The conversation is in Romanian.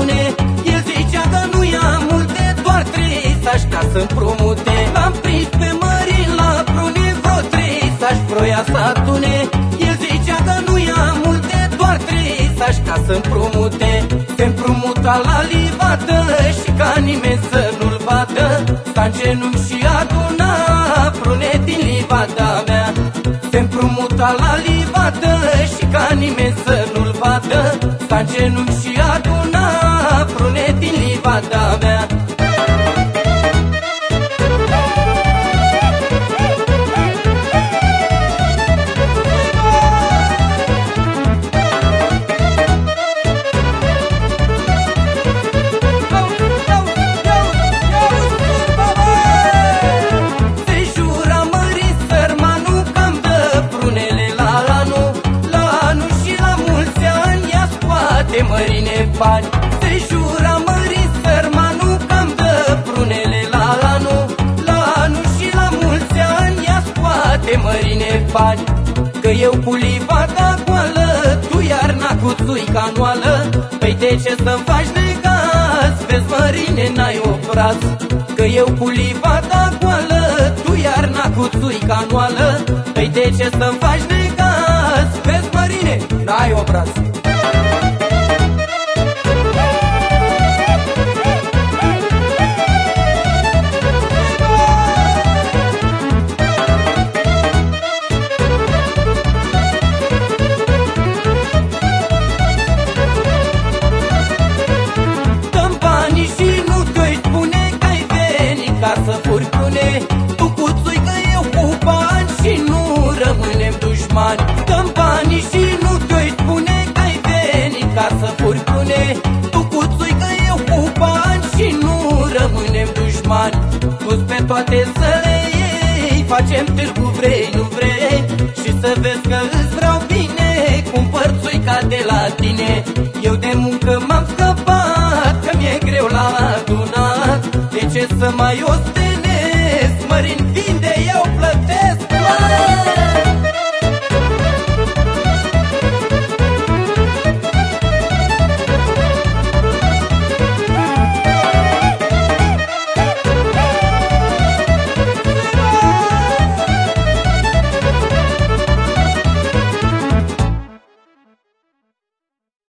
bune El zicea că nu ia multe, doar trei sași ca să împrumute. Am prins pe mări la prune, vreo trei sași vroia să adune. El zicea că nu ia multe, doar trei sași ca să împrumute. Se împrumuta la livadă și ca nimeni să nu-l vadă. Sta în genunchi și aduna prune din livada mea. Se împrumuta la livadă și ca nimeni să nu-l vadă. Sta în genunchi și aduna livada mea. De mărine bani Se jura mări bani Că eu cu livada goală Tu iarna cu țuica anuală Păi de ce să-mi faci negaz? Vezi mărine n-ai obraz Că eu cu livada goală Tu iarna cu țuica anuală Păi de ce să-mi faci negaz? Vezi mărine n-ai obraz rămânem dușmani Dăm banii și nu te spune că ai venit ca să furtune Tu cu că eu cu bani și nu rămânem dușmani. Pus pe toate să le iei Facem târgu vrei, nu vrei. Și să vezi că îți vreau bine Cumpăr țuica de la tine. Eu de muncă m-am scăpat Că mi-e greu la adunat. De ce să mai ostenesc? Mărin vinde eu